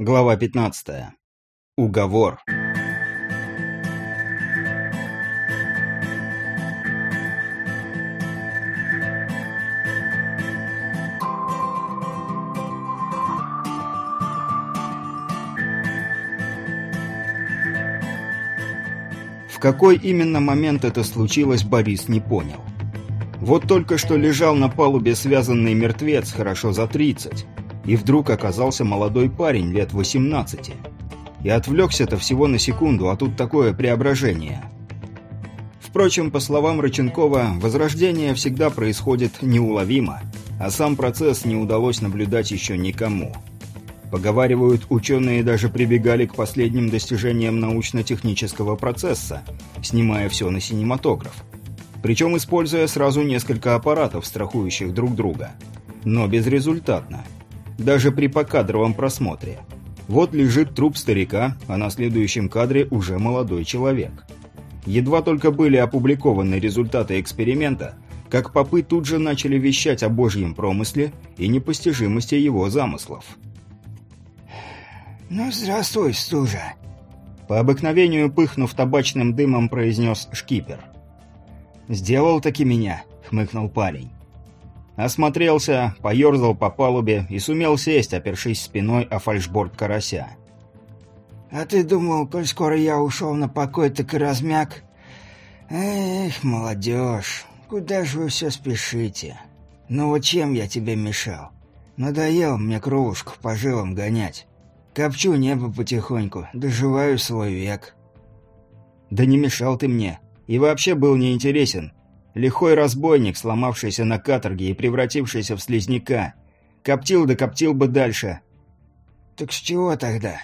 Глава 15. Уговор. В какой именно момент это случилось, Борис не понял. Вот только что лежал на палубе связанный мертвец, хорошо за 30, и вдруг оказался молодой парень лет 18. И отвлекся-то всего на секунду, а тут такое преображение. Впрочем, по словам Рыченкова, возрождение всегда происходит неуловимо, а сам процесс не удалось наблюдать еще никому. Поговаривают, ученые даже прибегали к последним достижениям научно-технического процесса, снимая все на синематограф. Причем используя сразу несколько аппаратов, страхующих друг друга. Но безрезультатно даже при покадровом просмотре. Вот лежит труп старика, а на следующем кадре уже молодой человек. Едва только были опубликованы результаты эксперимента, как попы тут же начали вещать о божьем промысле и непостижимости его замыслов. «Ну, здравствуй, стужа!» По обыкновению пыхнув табачным дымом, произнес шкипер. «Сделал таки меня», — хмыкнул парень. Осмотрелся, поерзал по палубе и сумел сесть, опершись спиной о фальшборд карася. «А ты думал, коль скоро я ушел на покой, так и размяк? Эх, молодежь, куда же вы все спешите? Ну вот чем я тебе мешал? Надоел мне кровушку по жилам гонять. Копчу небо потихоньку, доживаю свой век». «Да не мешал ты мне. И вообще был неинтересен. Лихой разбойник, сломавшийся на каторге и превратившийся в слизняка. Коптил да коптил бы дальше. «Так с чего тогда?»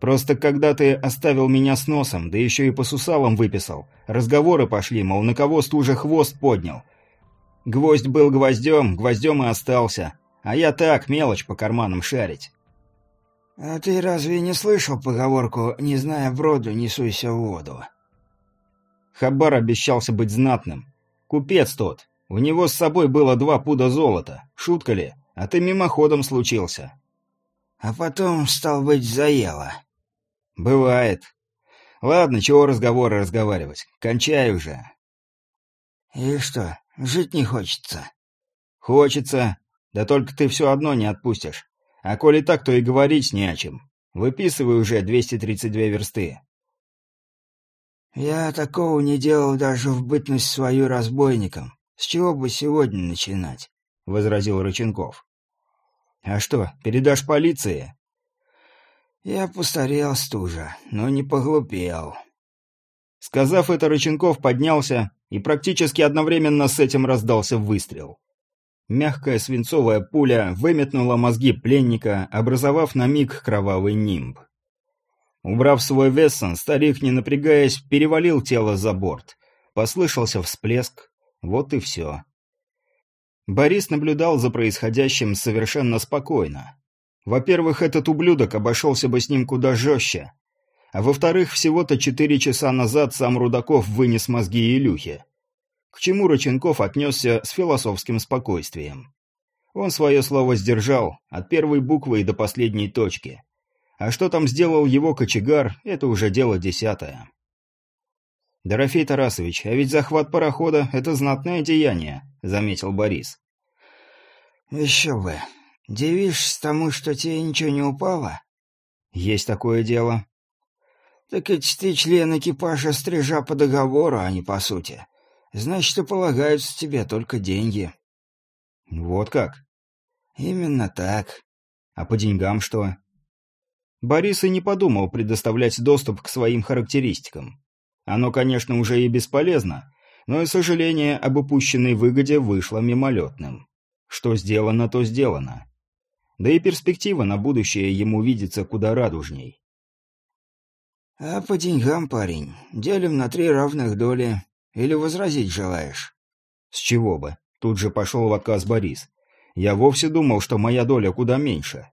«Просто когда ты оставил меня с носом, да еще и по сусалам выписал, разговоры пошли, мол, на кого стужа хвост поднял. Гвоздь был гвоздем, гвоздем и остался. А я так, мелочь по карманам шарить». «А ты разве не слышал поговорку «не зная броду, не суйся в воду»?» Хабар обещался быть знатным. Купец тот. У него с собой было два пуда золота. Шутка ли? А ты мимоходом случился. А потом, стал быть, заело. Бывает. Ладно, чего разговоры разговаривать. Кончай уже. И что, жить не хочется? Хочется. Да только ты все одно не отпустишь. А коли так, то и говорить не о чем. Выписывай уже 232 версты. «Я такого не делал даже в бытность свою разбойником. С чего бы сегодня начинать?» — возразил Рыченков. «А что, передашь полиции?» «Я постарел, стужа, но не поглупел». Сказав это, Рыченков поднялся, и практически одновременно с этим раздался выстрел. Мягкая свинцовая пуля выметнула мозги пленника, образовав на миг кровавый нимб. Убрав свой вессон, старик, не напрягаясь, перевалил тело за борт. Послышался всплеск. Вот и все. Борис наблюдал за происходящим совершенно спокойно. Во-первых, этот ублюдок обошелся бы с ним куда жестче. А во-вторых, всего-то четыре часа назад сам Рудаков вынес мозги Илюхе. К чему Рыченков отнесся с философским спокойствием. Он свое слово сдержал, от первой буквы и до последней точки. А что там сделал его кочегар, это уже дело десятое. «Дорофей Тарасович, а ведь захват парохода — это знатное деяние», — заметил Борис. «Еще бы. Дивишься тому, что тебе ничего не упало?» «Есть такое дело». «Так эти ты член экипажа стрижа по договору, а не по сути. Значит, и полагаются тебе только деньги». «Вот как?» «Именно так». «А по деньгам что?» Борис и не подумал предоставлять доступ к своим характеристикам. Оно, конечно, уже и бесполезно, но и сожаление об упущенной выгоде вышло мимолетным. Что сделано, то сделано. Да и перспектива на будущее ему видится куда радужней. «А по деньгам, парень, делим на три равных доли. Или возразить желаешь?» «С чего бы?» Тут же пошел в отказ Борис. «Я вовсе думал, что моя доля куда меньше».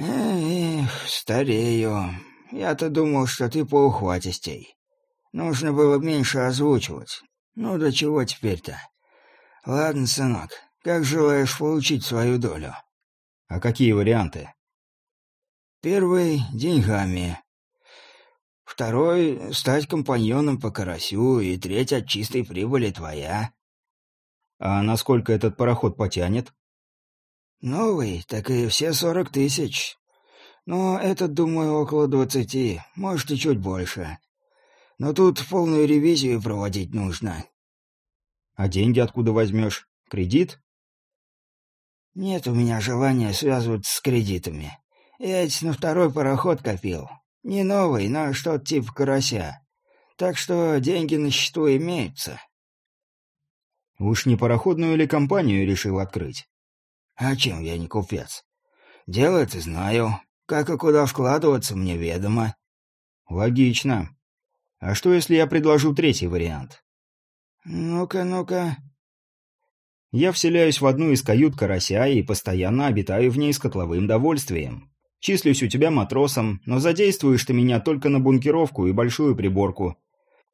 «Эх, старею. Я-то думал, что ты поухватистей. Нужно было меньше озвучивать. Ну, до чего теперь-то? Ладно, сынок, как желаешь получить свою долю?» «А какие варианты?» Первый — деньгами. Второй — стать компаньоном по карасю, и треть от чистой прибыли твоя. А насколько этот пароход потянет? Новый, так и все сорок тысяч. Но этот, думаю, около двадцати, может, и чуть больше. Но тут полную ревизию проводить нужно. А деньги откуда возьмешь? Кредит? Нет у меня желания связываться с кредитами. Я ведь на второй пароход копил. Не новый, но что-то типа карася. Так что деньги на счету имеются. Уж не пароходную или компанию решил открыть? А чем я не купец? Дело это знаю. Как и куда вкладываться, мне ведомо. Логично. А что, если я предложу третий вариант? Ну-ка, ну-ка. Я вселяюсь в одну из кают карася и постоянно обитаю в ней с котловым довольствием. Числюсь у тебя матросом, но задействуешь ты меня только на бункеровку и большую приборку.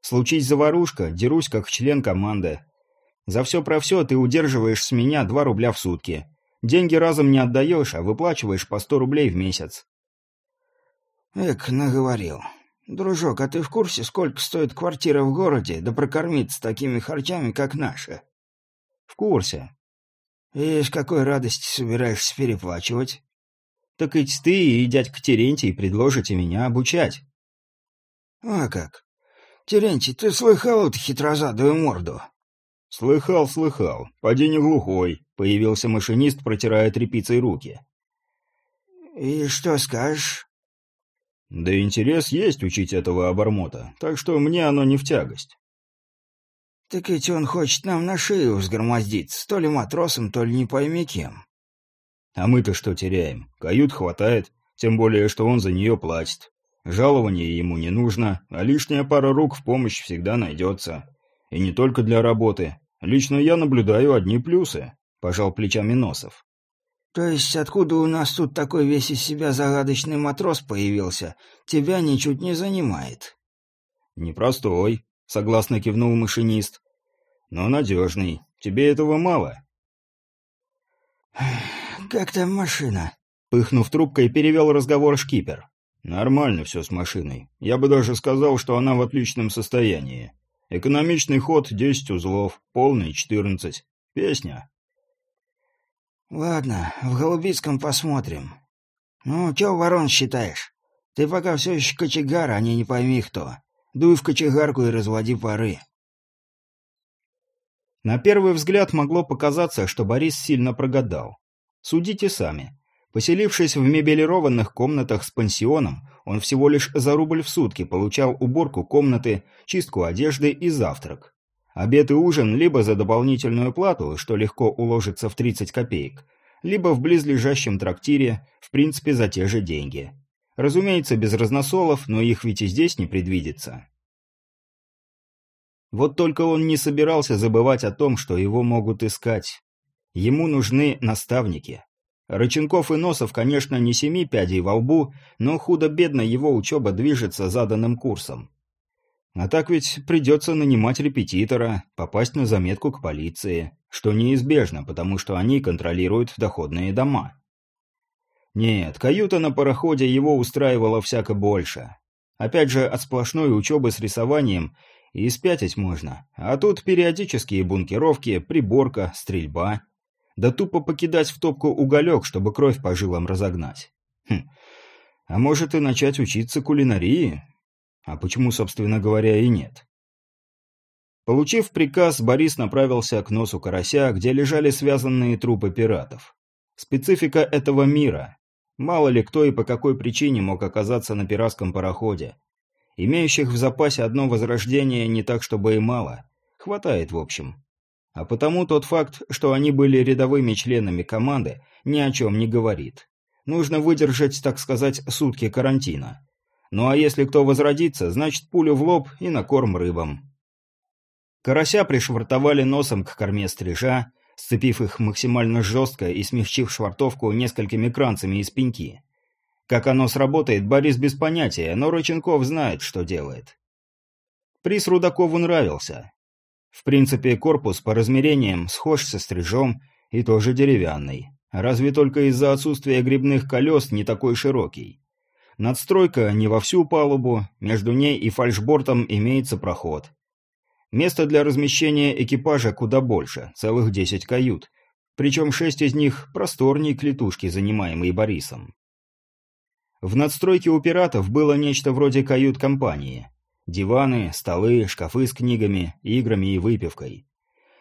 Случись заварушка, дерусь как член команды. За все про все ты удерживаешь с меня два рубля в сутки. Деньги разом не отдаешь, а выплачиваешь по сто рублей в месяц. Эк, наговорил. Дружок, а ты в курсе, сколько стоит квартира в городе, да прокормиться такими харчами, как наша? В курсе. И с какой радости собираешься переплачивать? Так ведь ты и дядька Терентий предложите меня обучать. А как? Терентий, ты слыхал эту хитрозадую морду? Слыхал, слыхал. Поди не глухой. Появился машинист, протирая тряпицей руки. И что скажешь? Да интерес есть учить этого обормота, так что мне оно не в тягость. Так ведь он хочет нам на шею взгромоздиться, то ли матросом, то ли не пойми кем. А мы-то что теряем? Кают хватает, тем более, что он за нее платит. Жалование ему не нужно, а лишняя пара рук в помощь всегда найдется. И не только для работы. Лично я наблюдаю одни плюсы, пожал плечами Носов. То есть откуда у нас тут такой весь из себя загадочный матрос появился, тебя ничуть не занимает? Непростой, согласно кивнул машинист. Но надежный. Тебе этого мало. «Как там машина?» Пыхнув трубкой, перевел разговор шкипер. «Нормально все с машиной. Я бы даже сказал, что она в отличном состоянии. Экономичный ход — 10 узлов, полный — 14. Песня». «Ладно, в Голубицком посмотрим. Ну, чё, ворон, считаешь? Ты пока все еще кочегар, а не не пойми кто. Дуй в кочегарку и разводи пары». На первый взгляд могло показаться, что Борис сильно прогадал. Судите сами. Поселившись в мебелированных комнатах с пансионом, он всего лишь за рубль в сутки получал уборку комнаты, чистку одежды и завтрак. Обед и ужин либо за дополнительную плату, что легко уложится в 30 копеек, либо в близлежащем трактире, в принципе, за те же деньги. Разумеется, без разносолов, но их ведь и здесь не предвидится. Вот только он не собирался забывать о том, что его могут искать. Ему нужны наставники. Рыченков и Носов, конечно, не семи пядей во лбу, но худо-бедно его учеба движется заданным курсом. А так ведь придется нанимать репетитора, попасть на заметку к полиции, что неизбежно, потому что они контролируют доходные дома. Нет, каюта на пароходе его устраивала всяко больше. Опять же, от сплошной учебы с рисованием и спятить можно, а тут периодические бункеровки, приборка, стрельба – да тупо покидать в топку уголек, чтобы кровь по жилам разогнать. Хм. А может и начать учиться кулинарии? А почему, собственно говоря, и нет? Получив приказ, Борис направился к носу карася, где лежали связанные трупы пиратов. Специфика этого мира. Мало ли кто и по какой причине мог оказаться на пиратском пароходе. Имеющих в запасе одно возрождение не так, чтобы и мало. Хватает, в общем. А потому тот факт, что они были рядовыми членами команды, ни о чем не говорит. Нужно выдержать, так сказать, сутки карантина. Ну а если кто возродится, значит пулю в лоб и на корм рыбам. Карася пришвартовали носом к корме стрижа, сцепив их максимально жестко и смягчив швартовку несколькими кранцами из пеньки. Как оно сработает, Борис без понятия, но Рыченков знает, что делает. Приз Рудакову нравился. В принципе, корпус по размерениям схож со стрижом и тоже деревянный. Разве только из-за отсутствия грибных колес не такой широкий. Надстройка не во всю палубу, между ней и фальшбортом имеется проход. Места для размещения экипажа куда больше, целых 10 кают, причем шесть из них просторнее клетушки, занимаемой Борисом. В надстройке у пиратов было нечто вроде кают-компании. Диваны, столы, шкафы с книгами, играми и выпивкой.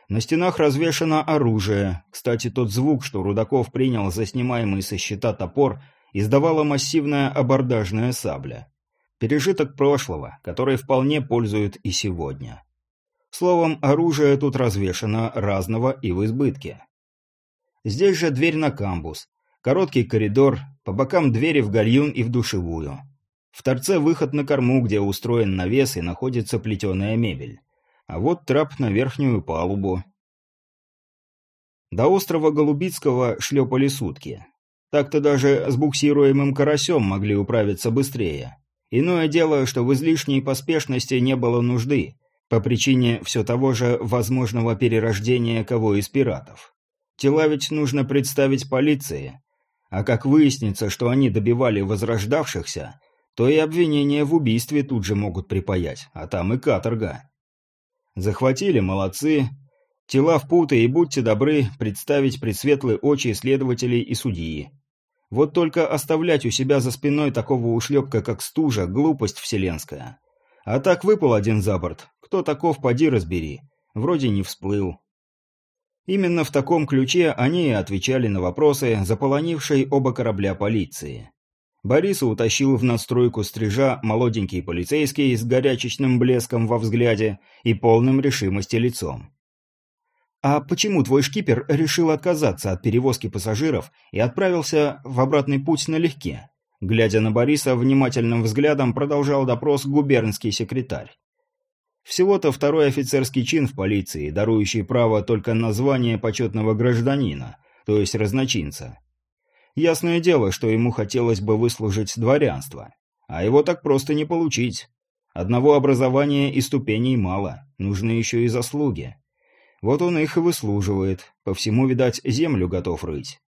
На стенах развешано оружие. Кстати, тот звук, что Рудаков принял за снимаемый со щита топор, издавала массивная абордажная сабля. Пережиток прошлого, который вполне пользуют и сегодня. Словом, оружие тут развешано разного и в избытке. Здесь же дверь на камбус. Короткий коридор, по бокам двери в гальюн и в душевую. В торце выход на корму, где устроен навес и находится плетеная мебель. А вот трап на верхнюю палубу. До острова Голубицкого шлепали сутки. Так-то даже с буксируемым карасем могли управиться быстрее. Иное дело, что в излишней поспешности не было нужды, по причине все того же возможного перерождения кого из пиратов. Тела ведь нужно представить полиции, а как выяснится, что они добивали возрождавшихся, то и обвинения в убийстве тут же могут припаять, а там и каторга. Захватили, молодцы. Тела в путы и будьте добры представить предсветлые очи следователей и судьи. Вот только оставлять у себя за спиной такого ушлепка, как стужа, глупость вселенская. А так выпал один за борт. Кто таков, поди разбери. Вроде не всплыл. Именно в таком ключе они и отвечали на вопросы, заполонившей оба корабля полиции. Бориса утащил в надстройку стрижа молоденький полицейский с горячечным блеском во взгляде и полным решимости лицом. «А почему твой шкипер решил отказаться от перевозки пассажиров и отправился в обратный путь налегке?» Глядя на Бориса, внимательным взглядом продолжал допрос губернский секретарь. Всего-то второй офицерский чин в полиции, дарующий право только на звание почетного гражданина, то есть разночинца. Ясное дело, что ему хотелось бы выслужить дворянство. А его так просто не получить. Одного образования и ступеней мало, нужны еще и заслуги. Вот он их и выслуживает, по всему, видать, землю готов рыть.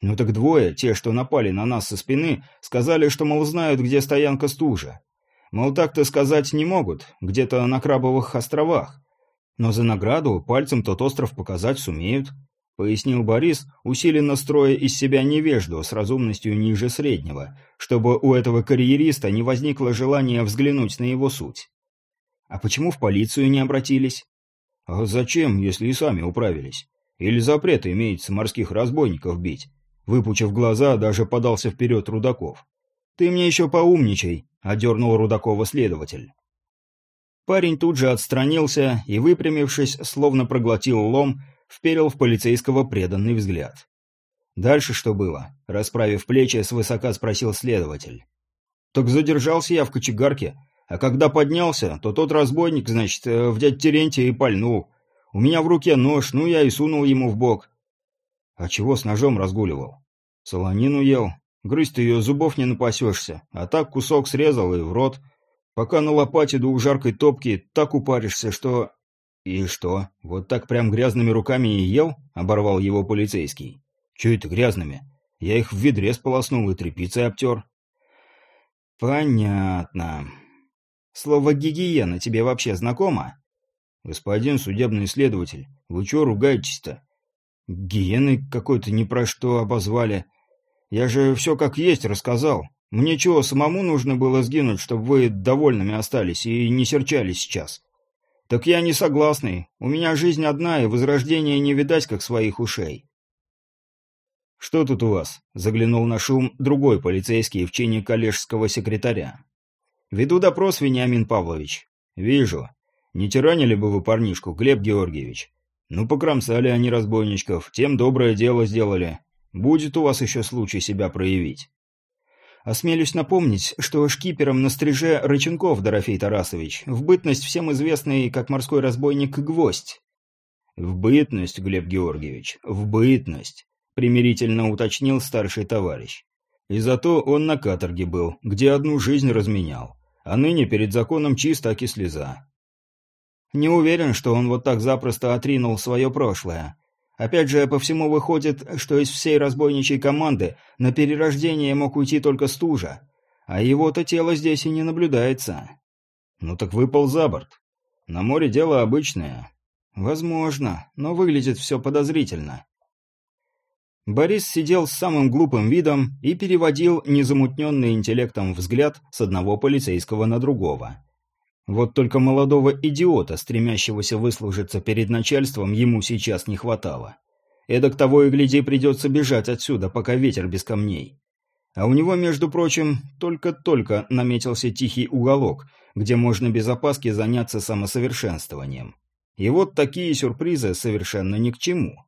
Ну так двое, те, что напали на нас со спины, сказали, что, мол, знают, где стоянка стужа. Мол, так-то сказать не могут, где-то на Крабовых островах. Но за награду пальцем тот остров показать сумеют. — пояснил Борис, усиленно строя из себя невежду с разумностью ниже среднего, чтобы у этого карьериста не возникло желания взглянуть на его суть. «А почему в полицию не обратились?» «А зачем, если и сами управились? Или запрет имеется морских разбойников бить?» Выпучив глаза, даже подался вперед Рудаков. «Ты мне еще поумничай», — одернул Рудакова следователь. Парень тут же отстранился и, выпрямившись, словно проглотил лом, вперил в полицейского преданный взгляд. «Дальше что было?» – расправив плечи, свысока спросил следователь. «Так задержался я в кочегарке, а когда поднялся, то тот разбойник, значит, э, в дядь Терентия и пальнул. У меня в руке нож, ну я и сунул ему в бок». «А чего с ножом разгуливал?» «Солонину ел. Грызть ее зубов не напасешься, а так кусок срезал и в рот. Пока на лопате до жаркой топки так упаришься, что «И что, вот так прям грязными руками и ел?» — оборвал его полицейский. «Чё это грязными? Я их в ведре сполоснул и тряпицей обтер». «Понятно. Слово «гигиена» тебе вообще знакомо?» «Господин судебный следователь, вы чё ругаетесь-то? Гиены какой-то ни про что обозвали. Я же все как есть рассказал. Мне чего, самому нужно было сгинуть, чтобы вы довольными остались и не серчали сейчас?» «Так я не согласный. У меня жизнь одна, и возрождение не видать, как своих ушей». «Что тут у вас?» – заглянул на шум другой полицейский в чине коллежского секретаря. «Веду допрос, Вениамин Павлович». «Вижу. Не тиранили бы вы парнишку, Глеб Георгиевич. Ну, покромсали они разбойничков, тем доброе дело сделали. Будет у вас еще случай себя проявить». Осмелюсь напомнить, что шкипером на стриже Рыченков Дорофей Тарасович, в бытность всем известный как морской разбойник Гвоздь. «В бытность, Глеб Георгиевич, в бытность», — примирительно уточнил старший товарищ. «И зато он на каторге был, где одну жизнь разменял, а ныне перед законом чист, аки слеза». Не уверен, что он вот так запросто отринул свое прошлое, Опять же, по всему выходит, что из всей разбойничьей команды на перерождение мог уйти только стужа. А его-то тело здесь и не наблюдается. Ну так выпал за борт. На море дело обычное. Возможно, но выглядит все подозрительно. Борис сидел с самым глупым видом и переводил незамутненный интеллектом взгляд с одного полицейского на другого. Вот только молодого идиота, стремящегося выслужиться перед начальством, ему сейчас не хватало. Эдак того и гляди придется бежать отсюда, пока ветер без камней. А у него, между прочим, только-только наметился тихий уголок, где можно без опаски заняться самосовершенствованием. И вот такие сюрпризы совершенно ни к чему.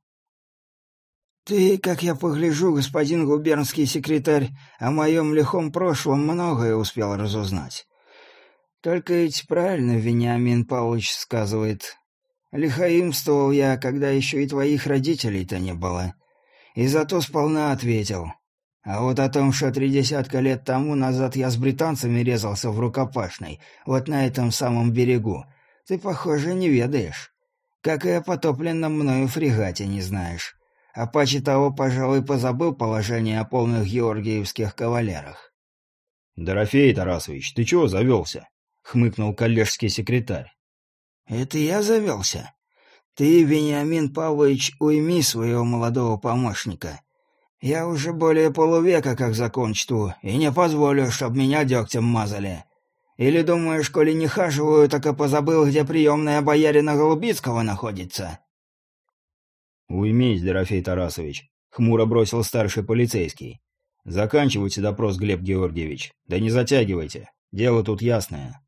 «Ты, как я погляжу, господин губернский секретарь, о моем лихом прошлом многое успел разузнать. Только ведь правильно Вениамин Павлович сказывает. Лихаимствовал я, когда еще и твоих родителей-то не было. И зато сполна ответил. А вот о том, что три десятка лет тому назад я с британцами резался в рукопашной, вот на этом самом берегу, ты, похоже, не ведаешь. Как и о потопленном мною фрегате не знаешь. А паче того, пожалуй, позабыл положение о полных георгиевских кавалерах. «Дорофей Тарасович, ты чего завелся?» — хмыкнул коллежский секретарь. «Это я завелся? Ты, Вениамин Павлович, уйми своего молодого помощника. Я уже более полувека как закон чту, и не позволю, чтоб меня дегтем мазали. Или думаешь, коли не хаживаю, так и позабыл, где приемная боярина Голубицкого находится?» «Уймись, Дорофей Тарасович», — хмуро бросил старший полицейский. «Заканчивайте допрос, Глеб Георгиевич. Да не затягивайте. Дело тут ясное».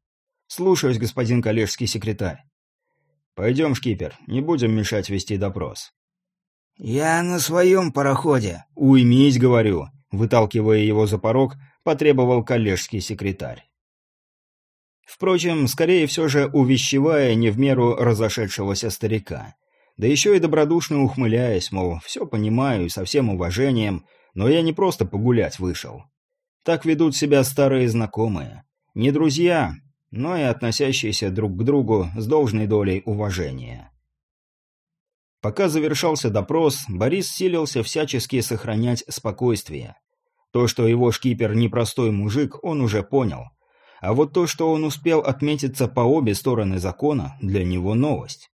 «Слушаюсь, господин коллежский секретарь». «Пойдем, шкипер, не будем мешать вести допрос». «Я на своем пароходе». «Уймись, говорю», — выталкивая его за порог, потребовал коллежский секретарь. Впрочем, скорее все же увещевая не в меру разошедшегося старика да еще и добродушно ухмыляясь, мол, все понимаю и со всем уважением, но я не просто погулять вышел. Так ведут себя старые знакомые. Не друзья, но и относящиеся друг к другу с должной долей уважения. Пока завершался допрос, Борис силился всячески сохранять спокойствие. То, что его шкипер непростой мужик, он уже понял. А вот то, что он успел отметиться по обе стороны закона, для него новость.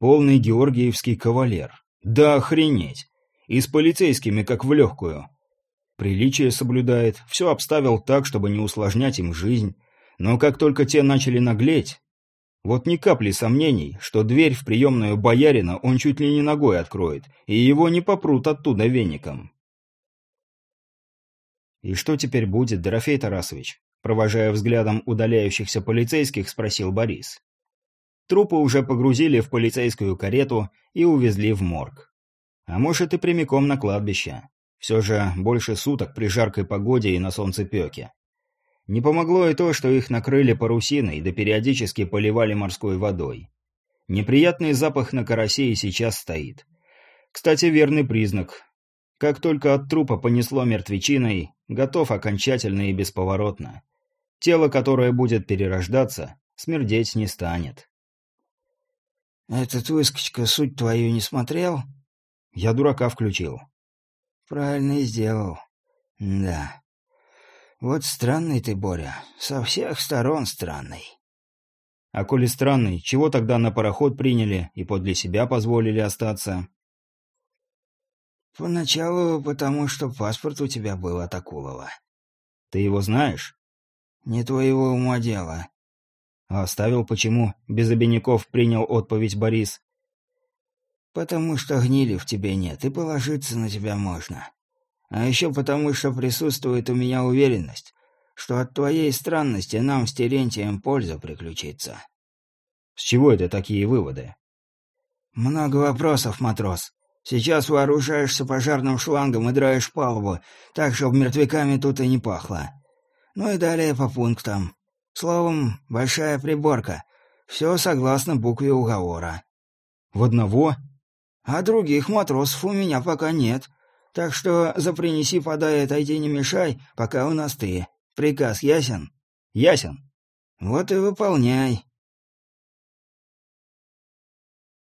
Полный георгиевский кавалер. Да охренеть! И с полицейскими как в легкую. Приличие соблюдает, все обставил так, чтобы не усложнять им жизнь. Но как только те начали наглеть... Вот ни капли сомнений, что дверь в приемную боярина он чуть ли не ногой откроет, и его не попрут оттуда веником. «И что теперь будет, Дорофей Тарасович?» Провожая взглядом удаляющихся полицейских, спросил Борис. Трупы уже погрузили в полицейскую карету и увезли в морг. А может и прямиком на кладбище. Все же больше суток при жаркой погоде и на солнцепеке. Не помогло и то, что их накрыли парусиной да периодически поливали морской водой. Неприятный запах на карасе и сейчас стоит. Кстати, верный признак. Как только от трупа понесло мертвечиной, готов окончательно и бесповоротно. Тело, которое будет перерождаться, смердеть не станет. «Этот выскочка суть твою не смотрел?» «Я дурака включил». «Правильно и сделал. Да. Вот странный ты, Боря. Со всех сторон странный». «А коли странный, чего тогда на пароход приняли и подле себя позволили остаться?» «Поначалу потому, что паспорт у тебя был от Акулова». «Ты его знаешь?» «Не твоего ума дело. А оставил почему? Без обиняков принял отповедь Борис. Потому что гнили в тебе нет, и положиться на тебя можно. А еще потому, что присутствует у меня уверенность, что от твоей странности нам с Терентием польза приключится. С чего это такие выводы? Много вопросов, матрос. Сейчас вооружаешься пожарным шлангом и драешь палубу, так, чтобы мертвяками тут и не пахло. Ну и далее по пунктам. Словом, большая приборка. Все согласно букве уговора. В одного? А других матросов у меня пока нет. Так что за принеси, подай, отойди, не мешай, пока у нас ты. Приказ ясен? Ясен. Вот и выполняй.